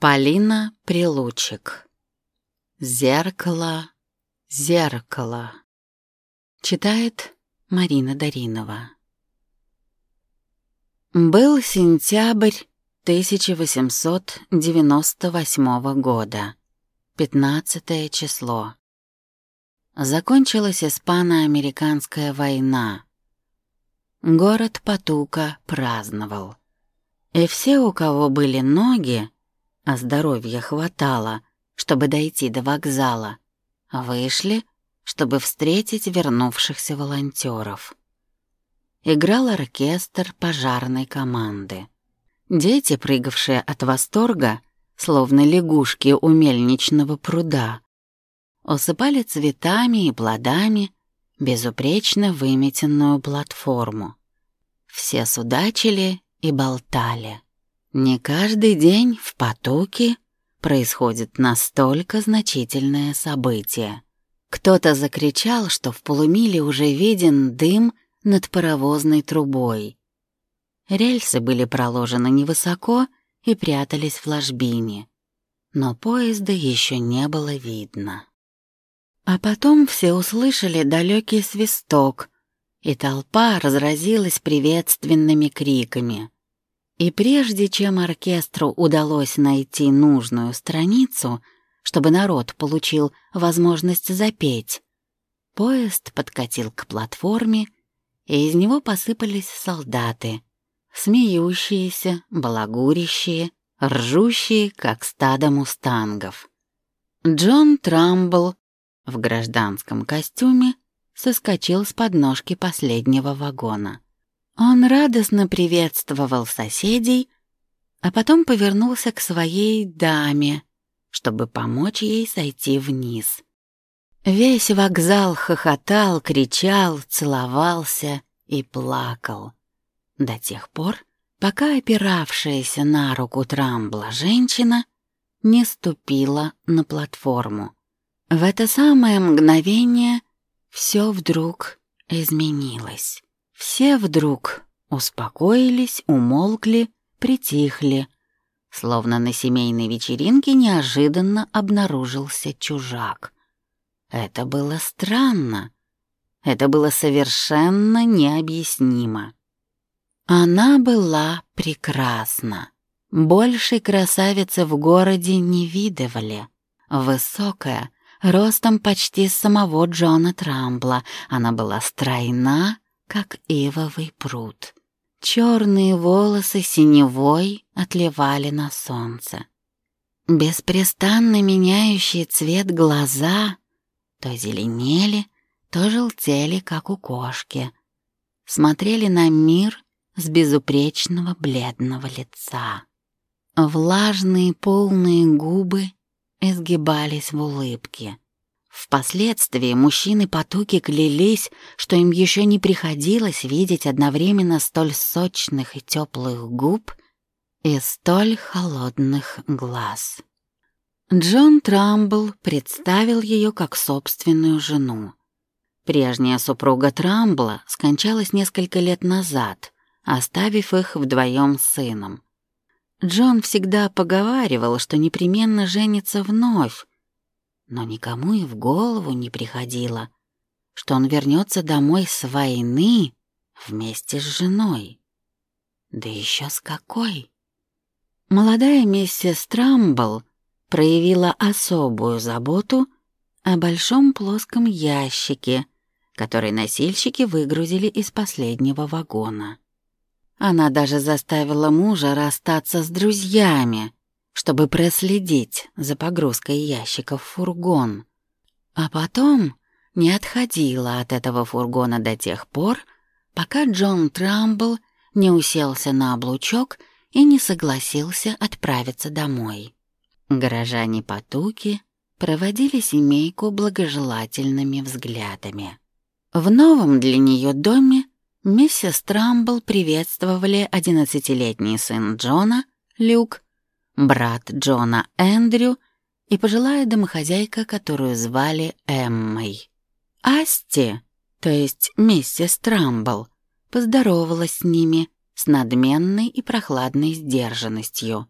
Полина Прилучик. Зеркало, зеркало. Читает Марина Даринова. Был сентябрь 1898 года, 15 число. Закончилась испано-американская война. Город Патука праздновал. И все, у кого были ноги, а здоровья хватало, чтобы дойти до вокзала, вышли, чтобы встретить вернувшихся волонтеров. Играл оркестр пожарной команды. Дети, прыгавшие от восторга, словно лягушки у мельничного пруда, усыпали цветами и плодами безупречно выметенную платформу. Все судачили и болтали. Не каждый день в потоке происходит настолько значительное событие. Кто-то закричал, что в полумиле уже виден дым над паровозной трубой. Рельсы были проложены невысоко и прятались в ложбине, но поезда еще не было видно. А потом все услышали далекий свисток, и толпа разразилась приветственными криками — и прежде чем оркестру удалось найти нужную страницу, чтобы народ получил возможность запеть, поезд подкатил к платформе, и из него посыпались солдаты, смеющиеся, балагурящие, ржущие, как стадо мустангов. Джон Трамбл в гражданском костюме соскочил с подножки последнего вагона. Он радостно приветствовал соседей, а потом повернулся к своей даме, чтобы помочь ей сойти вниз. Весь вокзал хохотал, кричал, целовался и плакал. До тех пор, пока опиравшаяся на руку Трамбла женщина не ступила на платформу. В это самое мгновение все вдруг изменилось. Все вдруг успокоились, умолкли, притихли, словно на семейной вечеринке неожиданно обнаружился чужак. Это было странно. Это было совершенно необъяснимо. Она была прекрасна. Большей красавицы в городе не видывали. Высокая, ростом почти самого Джона Трамбла, она была стройна, как ивовый пруд. Черные волосы синевой отливали на солнце. Беспрестанно меняющие цвет глаза то зеленели, то желтели, как у кошки. Смотрели на мир с безупречного бледного лица. Влажные полные губы изгибались в улыбке. Впоследствии мужчины-потуки клялись, что им еще не приходилось видеть одновременно столь сочных и теплых губ и столь холодных глаз. Джон Трамбл представил ее как собственную жену. Прежняя супруга Трамбла скончалась несколько лет назад, оставив их вдвоем с сыном. Джон всегда поговаривал, что непременно женится вновь, но никому и в голову не приходило, что он вернется домой с войны вместе с женой. Да еще с какой! Молодая миссис Трамбл проявила особую заботу о большом плоском ящике, который носильщики выгрузили из последнего вагона. Она даже заставила мужа расстаться с друзьями, чтобы проследить за погрузкой ящиков в фургон. А потом не отходила от этого фургона до тех пор, пока Джон Трамбл не уселся на облучок и не согласился отправиться домой. Горожане потуки проводили семейку благожелательными взглядами. В новом для нее доме миссис Трамбл приветствовали одиннадцатилетний сын Джона, Люк, брат Джона Эндрю и пожилая домохозяйка, которую звали Эммой. Асти, то есть миссис Трамбл, поздоровалась с ними с надменной и прохладной сдержанностью.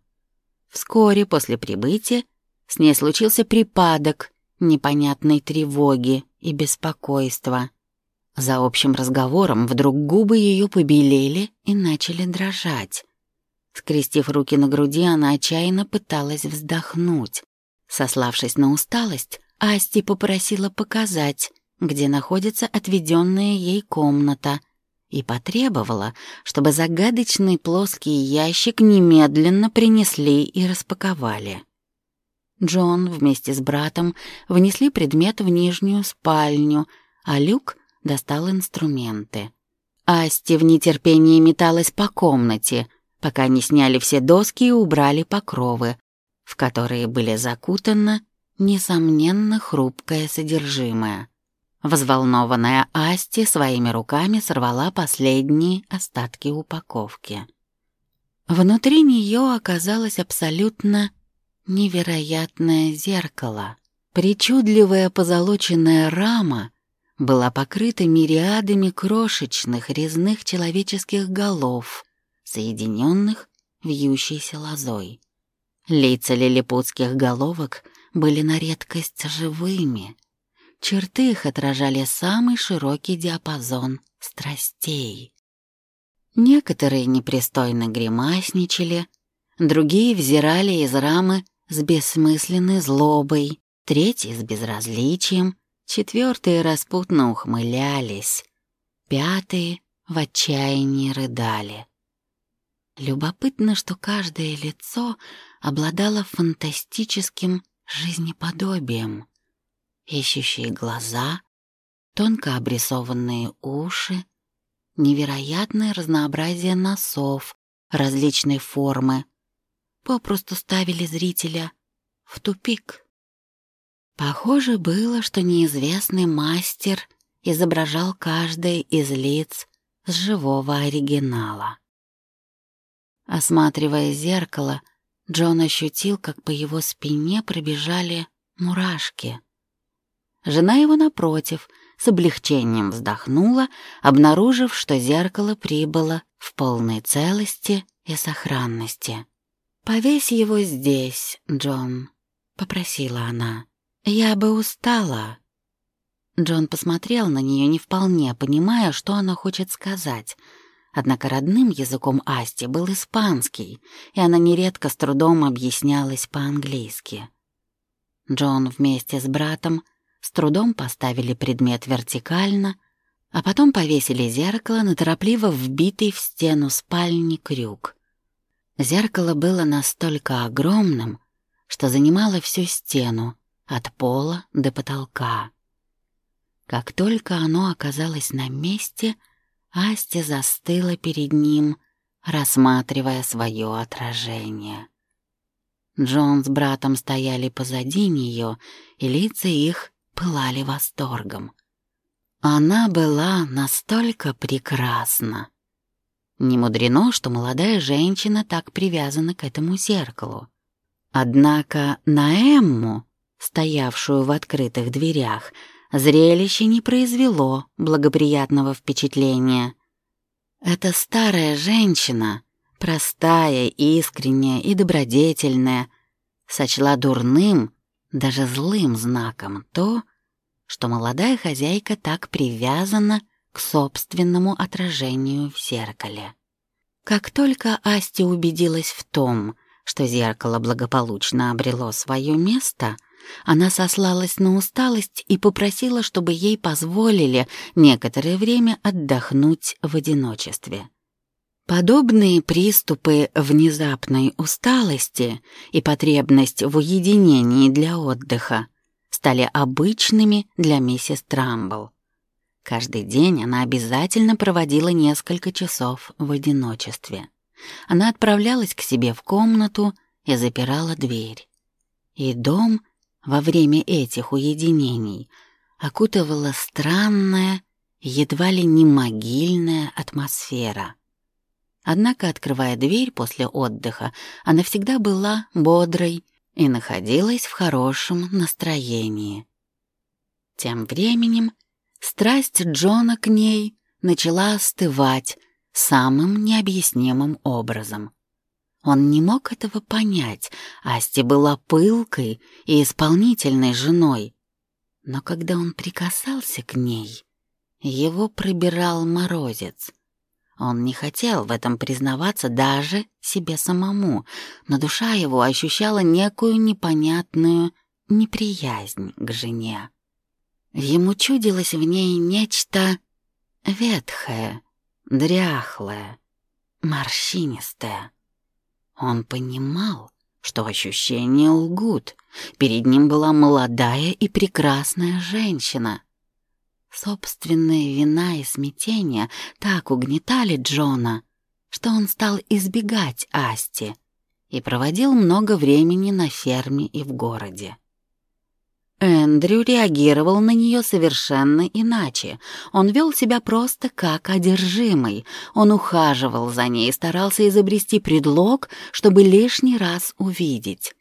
Вскоре после прибытия с ней случился припадок непонятной тревоги и беспокойства. За общим разговором вдруг губы ее побелели и начали дрожать. Скрестив руки на груди, она отчаянно пыталась вздохнуть. Сославшись на усталость, Асти попросила показать, где находится отведенная ей комната, и потребовала, чтобы загадочный плоский ящик немедленно принесли и распаковали. Джон вместе с братом внесли предмет в нижнюю спальню, а Люк достал инструменты. Асти в нетерпении металась по комнате, пока не сняли все доски и убрали покровы, в которые были закутаны, несомненно, хрупкое содержимое. Взволнованная Асти своими руками сорвала последние остатки упаковки. Внутри нее оказалось абсолютно невероятное зеркало. Причудливая позолоченная рама была покрыта мириадами крошечных резных человеческих голов, соединенных вьющейся лозой. Лица лилипутских головок были на редкость живыми. Черты их отражали самый широкий диапазон страстей. Некоторые непристойно гримасничали, другие взирали из рамы с бессмысленной злобой, третьи с безразличием, четвертые распутно ухмылялись, пятые в отчаянии рыдали. Любопытно, что каждое лицо обладало фантастическим жизнеподобием. Ищущие глаза, тонко обрисованные уши, невероятное разнообразие носов различной формы — попросту ставили зрителя в тупик. Похоже было, что неизвестный мастер изображал каждое из лиц с живого оригинала. Осматривая зеркало, Джон ощутил, как по его спине пробежали мурашки. Жена его, напротив, с облегчением вздохнула, обнаружив, что зеркало прибыло в полной целости и сохранности. «Повесь его здесь, Джон», — попросила она. «Я бы устала». Джон посмотрел на нее, не вполне понимая, что она хочет сказать. Однако родным языком Асти был испанский, и она нередко с трудом объяснялась по-английски. Джон вместе с братом с трудом поставили предмет вертикально, а потом повесили зеркало на торопливо вбитый в стену спальни крюк. Зеркало было настолько огромным, что занимало всю стену, от пола до потолка. Как только оно оказалось на месте, Асти застыла перед ним, рассматривая свое отражение. Джон с братом стояли позади нее, и лица их пылали восторгом. Она была настолько прекрасна. Не мудрено, что молодая женщина так привязана к этому зеркалу. Однако на Эмму, стоявшую в открытых дверях, зрелище не произвело благоприятного впечатления. Эта старая женщина, простая, искренняя и добродетельная, сочла дурным, даже злым знаком то, что молодая хозяйка так привязана к собственному отражению в зеркале. Как только Асти убедилась в том, что зеркало благополучно обрело свое место, она сослалась на усталость и попросила, чтобы ей позволили некоторое время отдохнуть в одиночестве. Подобные приступы внезапной усталости и потребность в уединении для отдыха стали обычными для миссис Трамбл. Каждый день она обязательно проводила несколько часов в одиночестве. Она отправлялась к себе в комнату и запирала дверь. И дом во время этих уединений окутывала странная, едва ли не могильная атмосфера. Однако, открывая дверь после отдыха, она всегда была бодрой и находилась в хорошем настроении. Тем временем Страсть Джона к ней начала остывать самым необъяснимым образом. Он не мог этого понять. Асти была пылкой и исполнительной женой. Но когда он прикасался к ней, его пробирал морозец. Он не хотел в этом признаваться даже себе самому, но душа его ощущала некую непонятную неприязнь к жене. Ему чудилось в ней нечто ветхое, дряхлое, морщинистое. Он понимал, что ощущения лгут. Перед ним была молодая и прекрасная женщина. Собственная вина и смятение так угнетали Джона, что он стал избегать Асти и проводил много времени на ферме и в городе. Эндрю реагировал на нее совершенно иначе. Он вел себя просто как одержимый. Он ухаживал за ней и старался изобрести предлог, чтобы лишний раз увидеть.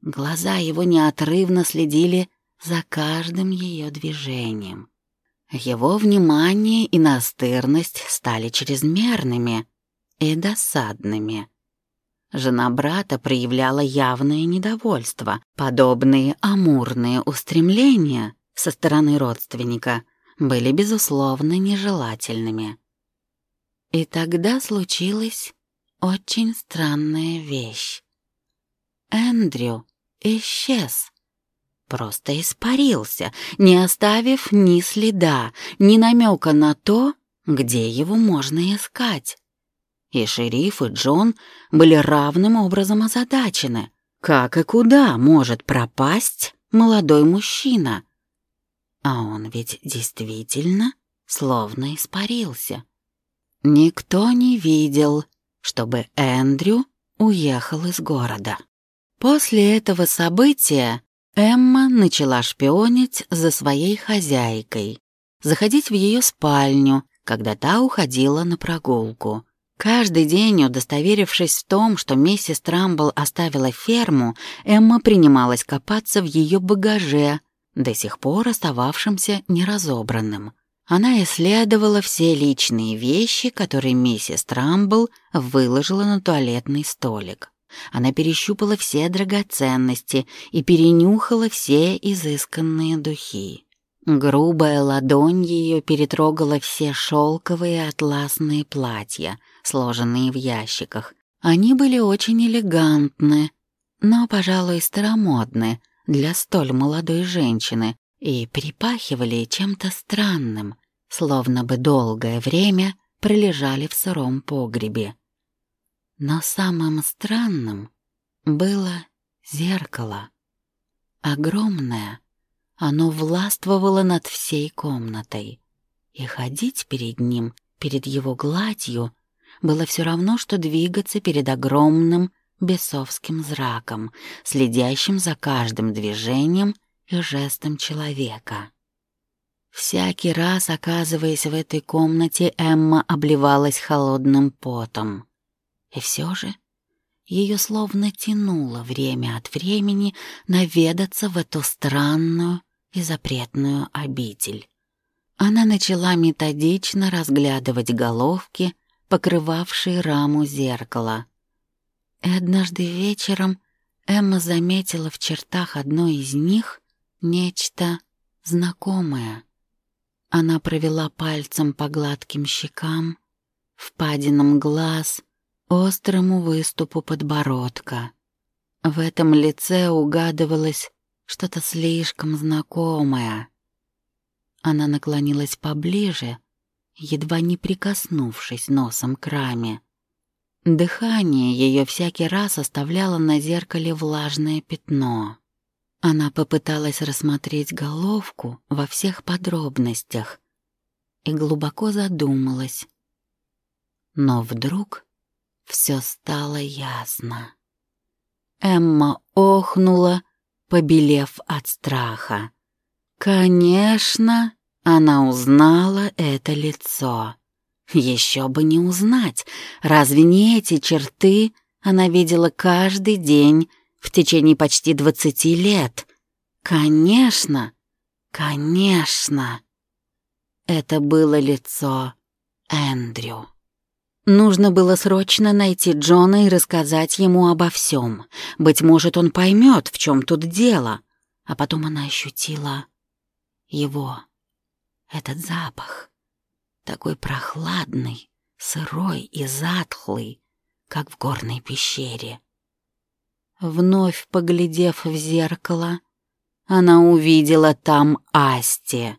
Глаза его неотрывно следили за каждым ее движением. Его внимание и настырность стали чрезмерными и досадными. Жена брата проявляла явное недовольство. Подобные амурные устремления со стороны родственника были, безусловно, нежелательными. И тогда случилась очень странная вещь. Эндрю исчез. Просто испарился, не оставив ни следа, ни намека на то, где его можно искать. И шериф, и Джон были равным образом озадачены. Как и куда может пропасть молодой мужчина? А он ведь действительно словно испарился. Никто не видел, чтобы Эндрю уехал из города. После этого события Эмма начала шпионить за своей хозяйкой, заходить в ее спальню, когда та уходила на прогулку. Каждый день, удостоверившись в том, что миссис Трамбл оставила ферму, Эмма принималась копаться в ее багаже, до сих пор остававшимся неразобранным. Она исследовала все личные вещи, которые миссис Трамбл выложила на туалетный столик. Она перещупала все драгоценности и перенюхала все изысканные духи. Грубая ладонь ее перетрогала все шелковые атласные платья, сложенные в ящиках. Они были очень элегантны, но, пожалуй, старомодны для столь молодой женщины и припахивали чем-то странным, словно бы долгое время пролежали в сыром погребе. Но самым странным было зеркало. Огромное, оно властвовало над всей комнатой, и ходить перед ним, перед его гладью, было все равно, что двигаться перед огромным бесовским зраком, следящим за каждым движением и жестом человека. Всякий раз, оказываясь в этой комнате, Эмма обливалась холодным потом. И все же ее словно тянуло время от времени наведаться в эту странную и запретную обитель. Она начала методично разглядывать головки, покрывавшие раму зеркала. И однажды вечером Эмма заметила в чертах одной из них нечто знакомое. Она провела пальцем по гладким щекам, впадинам глаз — острому выступу подбородка. В этом лице угадывалось что-то слишком знакомое. Она наклонилась поближе, едва не прикоснувшись носом к раме. Дыхание ее всякий раз оставляло на зеркале влажное пятно. Она попыталась рассмотреть головку во всех подробностях и глубоко задумалась. Но вдруг все стало ясно. Эмма охнула, побелев от страха. Конечно, она узнала это лицо. Еще бы не узнать, разве не эти черты она видела каждый день в течение почти двадцати лет? Конечно, конечно. Это было лицо Эндрю. Нужно было срочно найти Джона и рассказать ему обо всем. Быть может, он поймет, в чем тут дело. А потом она ощутила его, этот запах, такой прохладный, сырой и затхлый, как в горной пещере. Вновь поглядев в зеркало, она увидела там Асти.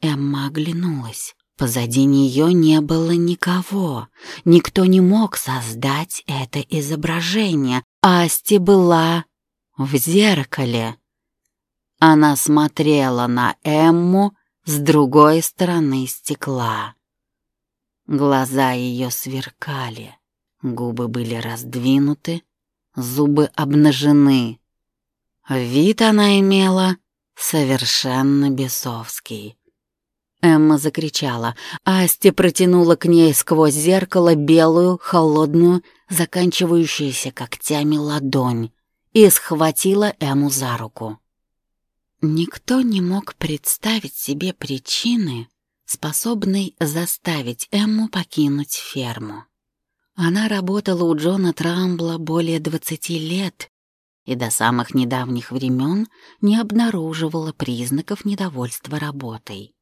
Эмма оглянулась. Позади нее не было никого. Никто не мог создать это изображение. Асти была в зеркале. Она смотрела на Эмму с другой стороны стекла. Глаза ее сверкали, губы были раздвинуты, зубы обнажены. Вид она имела совершенно бесовский. Эмма закричала. Асти протянула к ней сквозь зеркало белую, холодную, заканчивающуюся когтями ладонь и схватила Эмму за руку. Никто не мог представить себе причины, способной заставить Эмму покинуть ферму. Она работала у Джона Трамбла более двадцати лет и до самых недавних времен не обнаруживала признаков недовольства работой.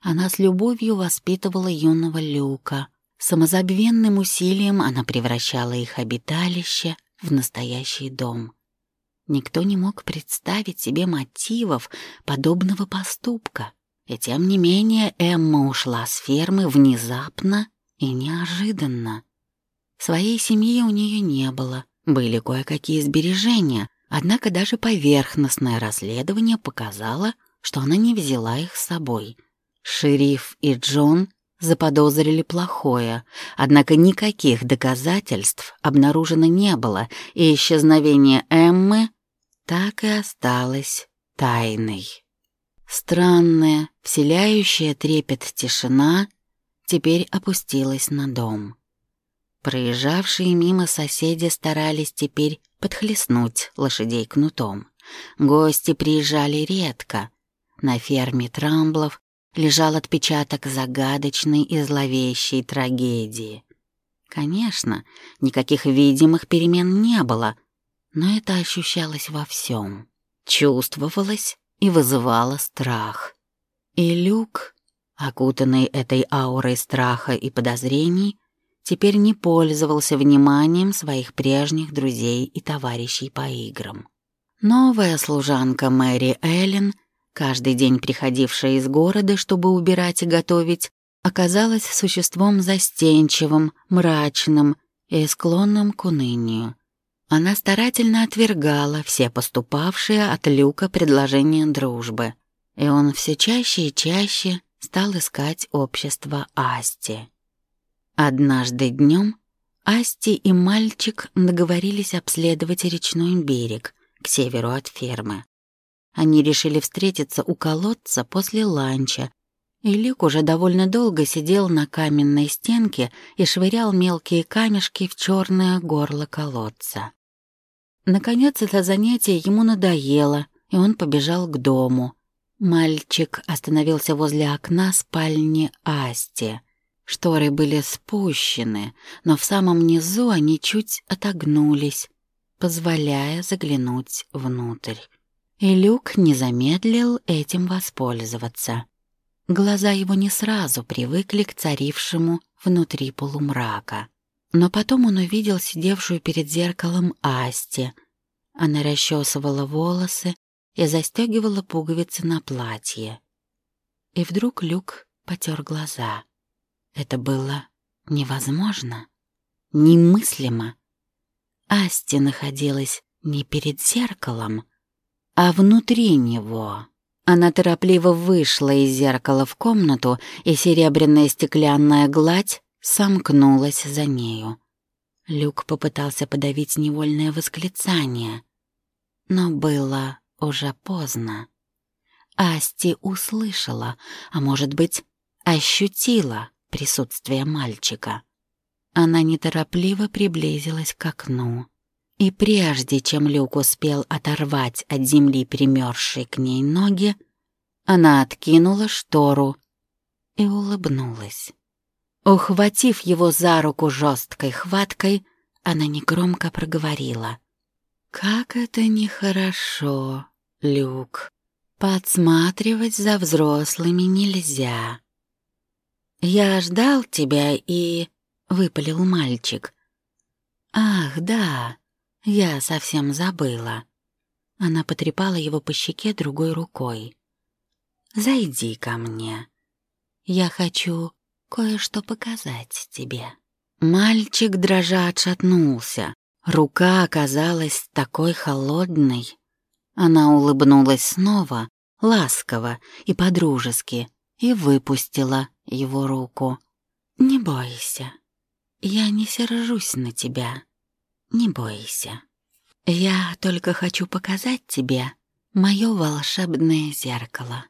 Она с любовью воспитывала юного Люка. Самозабвенным усилием она превращала их обиталище в настоящий дом. Никто не мог представить себе мотивов подобного поступка. И тем не менее Эмма ушла с фермы внезапно и неожиданно. Своей семьи у нее не было, были кое-какие сбережения, однако даже поверхностное расследование показало, что она не взяла их с собой — Шериф и Джон заподозрили плохое, однако никаких доказательств обнаружено не было, и исчезновение Эммы так и осталось тайной. Странная, вселяющая трепет тишина теперь опустилась на дом. Проезжавшие мимо соседи старались теперь подхлестнуть лошадей кнутом. Гости приезжали редко. На ферме Трамблов лежал отпечаток загадочной и зловещей трагедии. Конечно, никаких видимых перемен не было, но это ощущалось во всем, чувствовалось и вызывало страх. И Люк, окутанный этой аурой страха и подозрений, теперь не пользовался вниманием своих прежних друзей и товарищей по играм. Новая служанка Мэри Эллен — каждый день приходившая из города, чтобы убирать и готовить, оказалась существом застенчивым, мрачным и склонным к унынию. Она старательно отвергала все поступавшие от Люка предложения дружбы, и он все чаще и чаще стал искать общество Асти. Однажды днем Асти и мальчик договорились обследовать речной берег к северу от фермы. Они решили встретиться у колодца после ланча, и Люк уже довольно долго сидел на каменной стенке и швырял мелкие камешки в черное горло колодца. Наконец это занятие ему надоело, и он побежал к дому. Мальчик остановился возле окна спальни Асти. Шторы были спущены, но в самом низу они чуть отогнулись, позволяя заглянуть внутрь. И Люк не замедлил этим воспользоваться. Глаза его не сразу привыкли к царившему внутри полумрака. Но потом он увидел сидевшую перед зеркалом Асти. Она расчесывала волосы и застегивала пуговицы на платье. И вдруг Люк потер глаза. Это было невозможно, немыслимо. Асти находилась не перед зеркалом, а внутри него. Она торопливо вышла из зеркала в комнату, и серебряная стеклянная гладь сомкнулась за нею. Люк попытался подавить невольное восклицание, но было уже поздно. Асти услышала, а может быть, ощутила присутствие мальчика. Она неторопливо приблизилась к окну. И прежде чем Люк успел оторвать от земли примерзшие к ней ноги, она откинула штору и улыбнулась. Ухватив его за руку жесткой хваткой, она негромко проговорила. «Как это нехорошо, Люк. Подсматривать за взрослыми нельзя». «Я ждал тебя и...» — выпалил мальчик. «Ах, да, я совсем забыла». Она потрепала его по щеке другой рукой. «Зайди ко мне. Я хочу кое-что показать тебе». Мальчик дрожа отшатнулся. Рука оказалась такой холодной. Она улыбнулась снова, ласково и подружески, и выпустила его руку. «Не бойся, я не сержусь на тебя. Не бойся. Я только хочу показать тебе мое волшебное зеркало».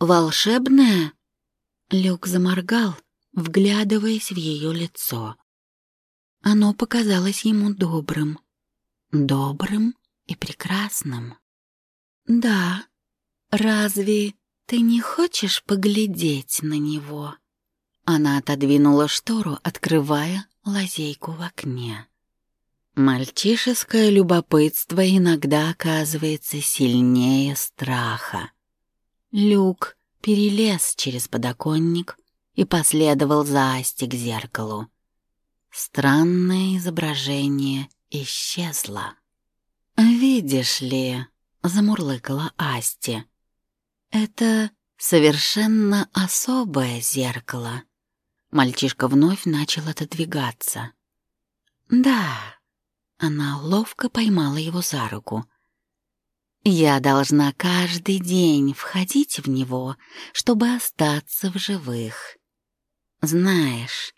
«Волшебное?» Люк заморгал, вглядываясь в ее лицо. Оно показалось ему добрым. Добрым и прекрасным. «Да, разве ты не хочешь поглядеть на него?» Она отодвинула штору, открывая лазейку в окне. Мальчишеское любопытство иногда оказывается сильнее страха. Люк перелез через подоконник и последовал за Асти к зеркалу. Странное изображение исчезло. «Видишь ли», — замурлыкала Асти, — «это совершенно особое зеркало». Мальчишка вновь начал отодвигаться. «Да», — она ловко поймала его за руку. «Я должна каждый день входить в него, чтобы остаться в живых. Знаешь,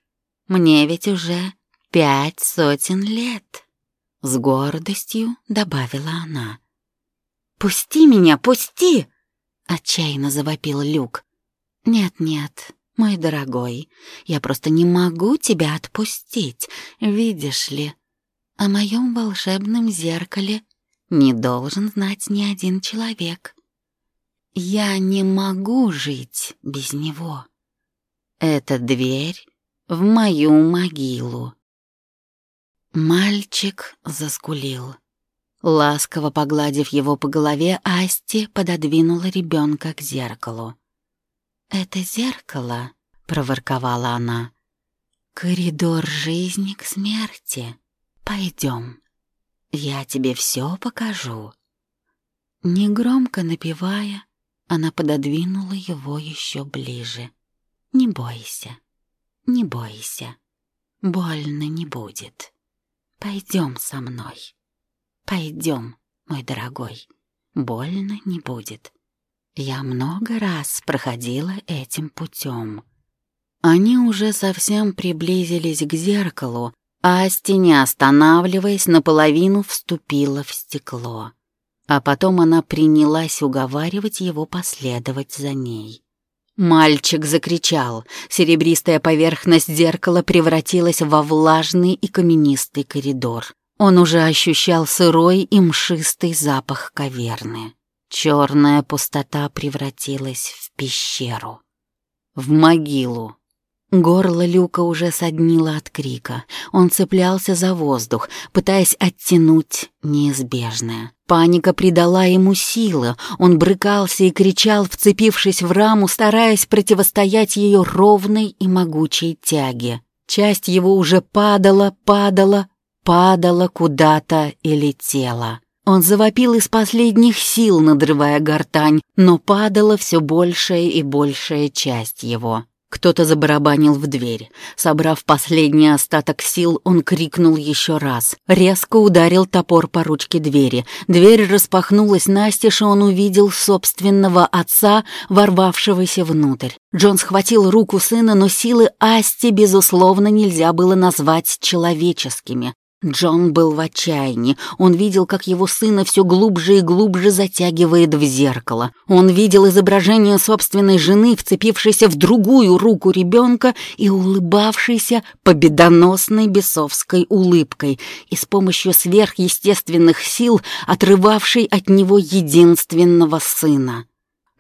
мне ведь уже пять сотен лет», — с гордостью добавила она. «Пусти меня, пусти!» — отчаянно завопил Люк. «Нет-нет, мой дорогой, я просто не могу тебя отпустить, видишь ли. О моем волшебном зеркале не должен знать ни один человек. Я не могу жить без него. Эта дверь в мою могилу. Мальчик заскулил. Ласково погладив его по голове, Асти пододвинула ребенка к зеркалу. «Это зеркало», — проворковала она, — «коридор жизни к смерти. Пойдем, я тебе все покажу». Негромко напевая, она пододвинула его еще ближе. «Не бойся». Не бойся, больно не будет. Пойдем со мной. Пойдем, мой дорогой, больно не будет. Я много раз проходила этим путем. Они уже совсем приблизились к зеркалу, а Асти, не останавливаясь, наполовину вступила в стекло. А потом она принялась уговаривать его последовать за ней. Мальчик закричал. Серебристая поверхность зеркала превратилась во влажный и каменистый коридор. Он уже ощущал сырой и мшистый запах каверны. Черная пустота превратилась в пещеру. В могилу. Горло Люка уже соднило от крика. Он цеплялся за воздух, пытаясь оттянуть неизбежное. Паника придала ему силы. Он брыкался и кричал, вцепившись в раму, стараясь противостоять ее ровной и могучей тяге. Часть его уже падала, падала, падала куда-то и летела. Он завопил из последних сил, надрывая гортань, но падала все большая и большая часть его. Кто-то забарабанил в дверь. Собрав последний остаток сил, он крикнул еще раз. Резко ударил топор по ручке двери. Дверь распахнулась настежь, и он увидел собственного отца, ворвавшегося внутрь. Джон схватил руку сына, но силы Асти, безусловно, нельзя было назвать человеческими. Джон был в отчаянии. Он видел, как его сына все глубже и глубже затягивает в зеркало. Он видел изображение собственной жены, вцепившейся в другую руку ребенка и улыбавшейся победоносной бесовской улыбкой, и с помощью сверхъестественных сил отрывавшей от него единственного сына.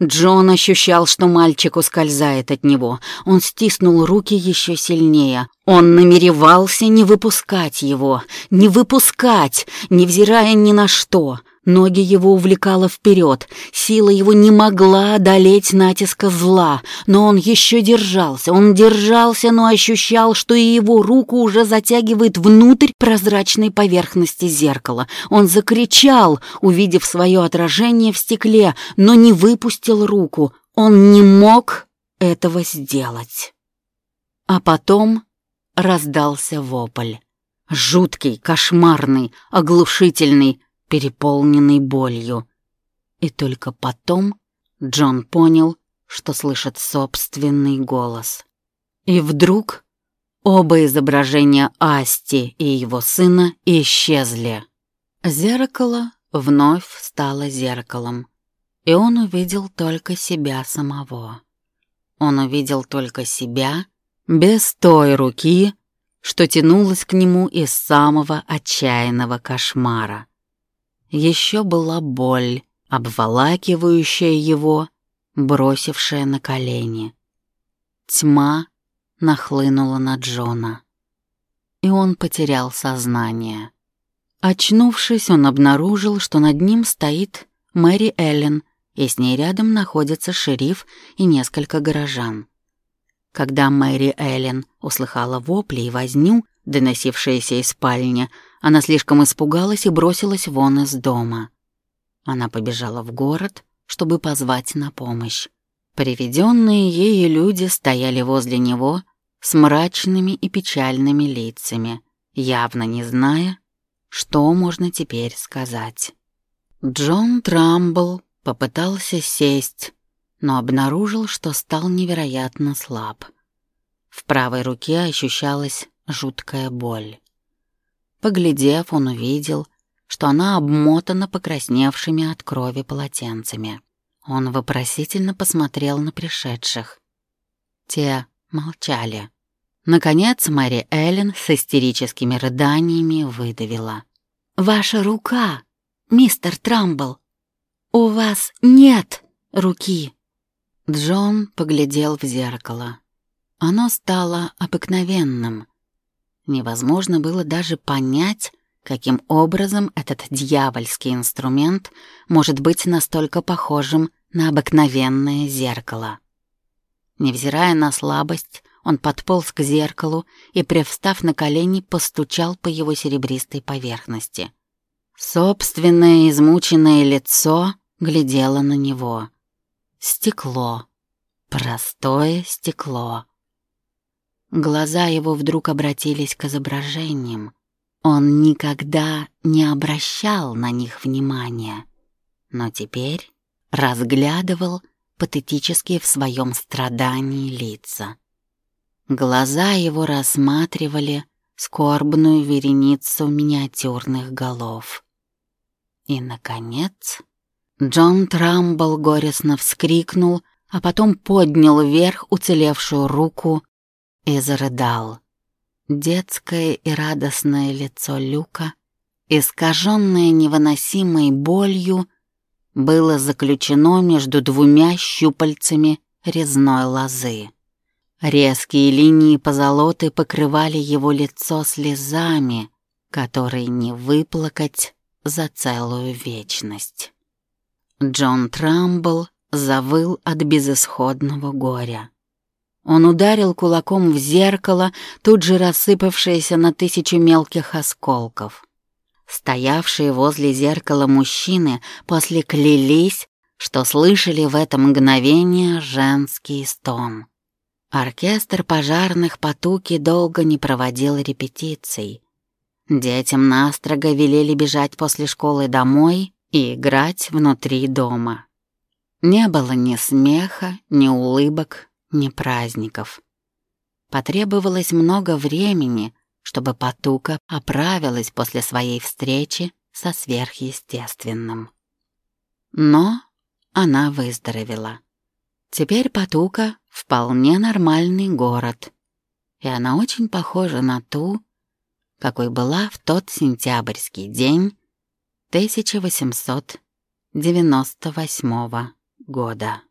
Джон ощущал, что мальчик ускользает от него. Он стиснул руки еще сильнее. Он намеревался не выпускать его, не выпускать, невзирая ни на что. Ноги его увлекало вперед, сила его не могла одолеть натиска зла, но он еще держался, он держался, но ощущал, что и его руку уже затягивает внутрь прозрачной поверхности зеркала. Он закричал, увидев свое отражение в стекле, но не выпустил руку, он не мог этого сделать. А потом раздался вопль. Жуткий, кошмарный, оглушительный, переполненный болью. И только потом Джон понял, что слышит собственный голос. И вдруг оба изображения Асти и его сына исчезли. Зеркало вновь стало зеркалом, и он увидел только себя самого. Он увидел только себя без той руки, что тянулась к нему из самого отчаянного кошмара еще была боль, обволакивающая его, бросившая на колени. Тьма нахлынула на Джона, и он потерял сознание. Очнувшись, он обнаружил, что над ним стоит Мэри Эллен, и с ней рядом находятся шериф и несколько горожан. Когда Мэри Эллен услыхала вопли и возню, доносившиеся из спальни, она слишком испугалась и бросилась вон из дома. Она побежала в город, чтобы позвать на помощь. Приведенные ею люди стояли возле него с мрачными и печальными лицами, явно не зная, что можно теперь сказать. Джон Трамбл попытался сесть, но обнаружил, что стал невероятно слаб. В правой руке ощущалась жуткая боль. Поглядев, он увидел, что она обмотана покрасневшими от крови полотенцами. Он вопросительно посмотрел на пришедших. Те молчали. Наконец Мэри Эллен с истерическими рыданиями выдавила. «Ваша рука, мистер Трамбл! У вас нет руки!» Джон поглядел в зеркало. Оно стало обыкновенным, Невозможно было даже понять, каким образом этот дьявольский инструмент может быть настолько похожим на обыкновенное зеркало. Невзирая на слабость, он подполз к зеркалу и, привстав на колени, постучал по его серебристой поверхности. Собственное измученное лицо глядело на него. Стекло. Простое стекло. Глаза его вдруг обратились к изображениям. Он никогда не обращал на них внимания, но теперь разглядывал патетически в своем страдании лица. Глаза его рассматривали скорбную вереницу миниатюрных голов. И, наконец, Джон Трамбл горестно вскрикнул, а потом поднял вверх уцелевшую руку и зарыдал. Детское и радостное лицо Люка, искаженное невыносимой болью, было заключено между двумя щупальцами резной лозы. Резкие линии позолоты покрывали его лицо слезами, которые не выплакать за целую вечность. Джон Трамбл завыл от безысходного горя. Он ударил кулаком в зеркало, тут же рассыпавшееся на тысячи мелких осколков. Стоявшие возле зеркала мужчины после клялись, что слышали в это мгновение женский стон. Оркестр пожарных потуки долго не проводил репетиций. Детям настрого велели бежать после школы домой и играть внутри дома. Не было ни смеха, ни улыбок, ни праздников. Потребовалось много времени, чтобы Патука оправилась после своей встречи со сверхъестественным. Но она выздоровела. Теперь Патука — вполне нормальный город, и она очень похожа на ту, какой была в тот сентябрьский день 1898 года.